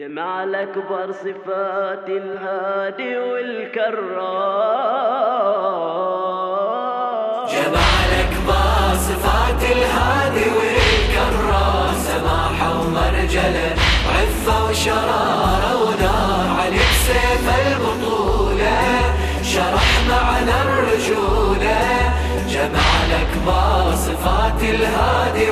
جمع الأكبر صفات الهادي والكرار جمع الأكبر صفات الهادي والكرار سماحة ومرجلة عفة وشرارة ونار. عليك سيف البطولة شرح معنى الرجولة جمع الأكبر صفات الهادي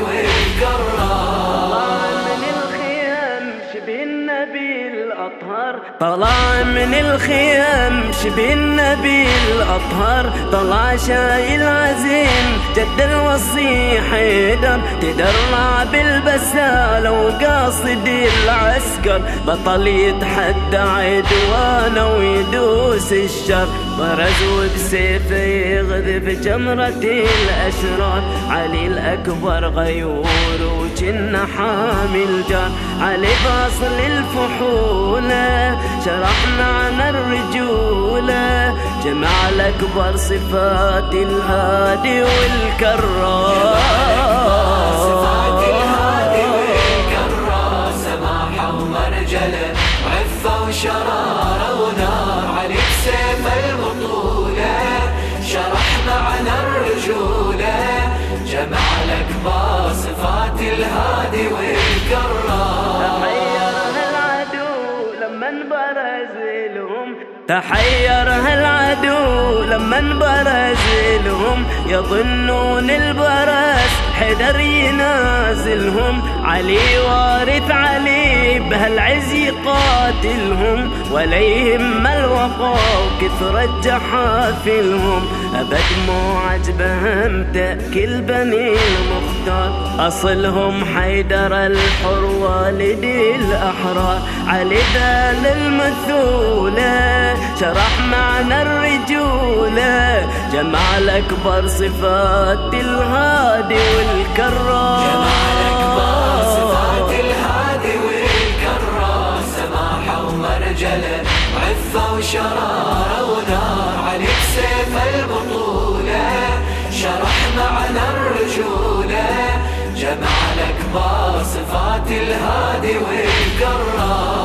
طلع من الخيام شبه النبي الأطهر. طلع شايل عزيم جد الوصي حيدر تدرع بالبسالة وقاصد العسكر. بطل يتحدى عدوانه ويدوس الشر. برز وبسيفه يغذف جمرة الأشرار. علي الأكبر غيور وجن حامل جار علي فاصل الفحولة شرحنا عن الرجولة. جمع الأكبر صفات الهادي والكرار وشرارة ونار. الهادي والكرار تحير هالعدو لما انبرز لهم يظنون البرس حدر ينازلهم علي وارث علي بهالعز يقاتلهم. ولا يهم الوقا وكثرة جحافلهم أبد مو عجبهم تأكل بني المختار. أصلهم حيدر الحر والدي الأحرار. علي ذال المثولة شرح معنى الرجولة. جمع الأكبر صفات الهادي والكرار. جمع الأكبر صفات الهادي والكرار سماحة ومرجلة وعفة وشرارة ونار عليك سيف البطولة. شرح معنى الرجولة جمع الأكبر صفات الهادي والكرار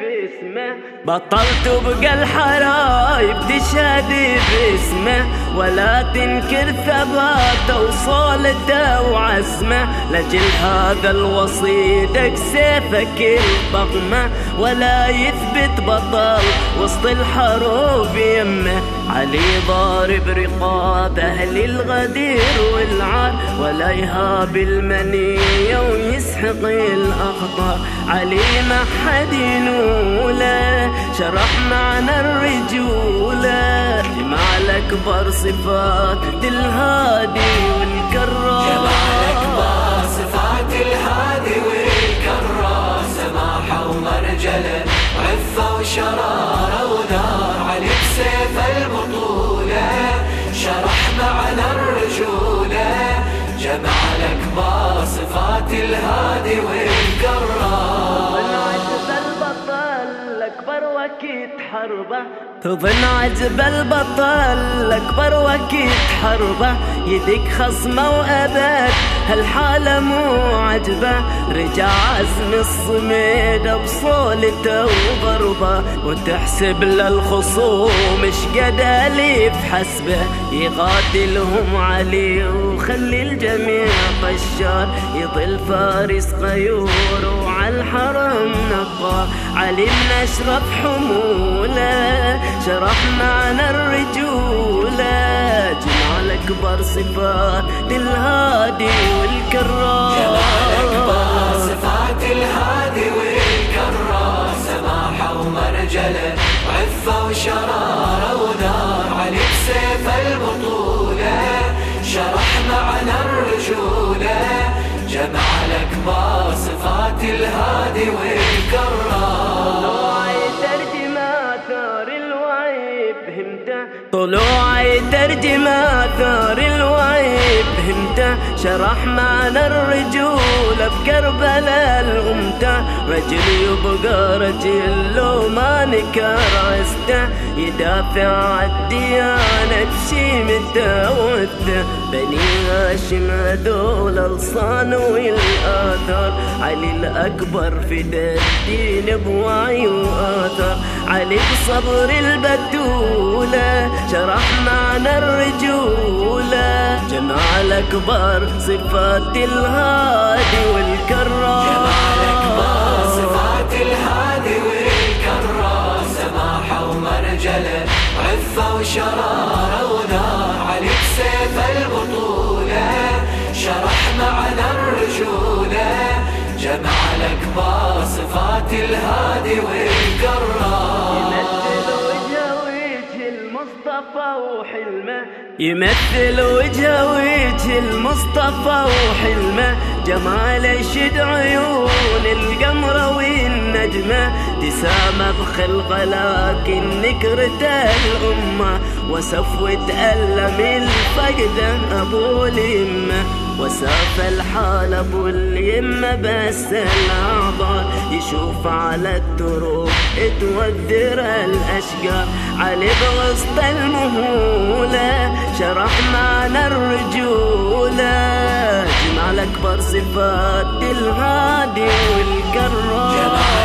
باسمه. بطلت بقى الحرايب تشهد باسمه. ولا تنكر ثباته وصولته وعزمه. لجل هذا الوصيدك سيفك البغمة ولا يثبت بطل وسط الحروب يمه. علي ضارب رقاب أهل الغدير والعار. ولا يهاب المنية ويسحق الأخطار علي ما حد ينوله. شرح معنى الرجولة. جمع الأكبر صفات الهادي والكرار جمع الأكبر صفات الهادي والكرار سماحة ومرجلة وعفة وشرارة ونار عليك سيف حربة. تظن عجب البطل أكبر وكيت حربة. يدك خصمه وأبد هالحالة مو عجبة. رجع عزم الصميد بصولته وضربة وتحسب للخصوم اش قد أليف حسبه. يقاتلهم علي وخلي الجميع طشار. يضل فارس غيور علي من أشرف حمولة شرح معنى الرجولة. جمع الأكبر صفات الهادي والكرار جمع الأكبر صفات الهادي والكرار سماحة ومرجلة وعفة وشرارة ونار عليك سيف البطولة. شرح معنى الرجولة. جمع الأكبر صفات الهادي والكرار طلوع يترجم آثار الوعي فهمته شرح معنى الرجولة بكربلاء الأمته رجل يبقى رجل لو ما نكر عسته يدافع عالديانة بشيمته وده بني هاشم هذول الصان والآثار. علي الأكبر في الدين بوعي وآثار. علي بصبر البتولة شرح معنى الرجولة. جمع الأكبر صفات الهادي والكرار جمع الأكبر صفات يمثل وجه وجه المصطفى وحلمه جمال يشد عيون القمر والنجمة. تسامى بخلقه لكن نكرته الأمة. وسفوة ألم الفقدة أبو اليمة وساف الحال أبو اليمة بس الأعضاء. يشوف على التروب توذر الاشقار علي بوسط المهولة شرح معنى الرجولة. جمع الاكبر صفات الهادي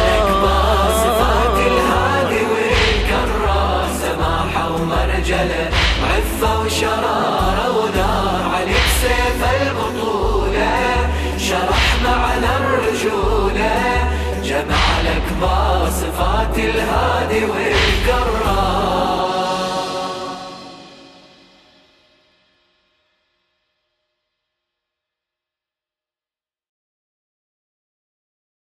الأكبر صفات الهادي والكرار سماحة ومرجلة عفة وشرارة ونار علي بسيف البطولة شرح معنى الرجولة. صفات الهادي والكرار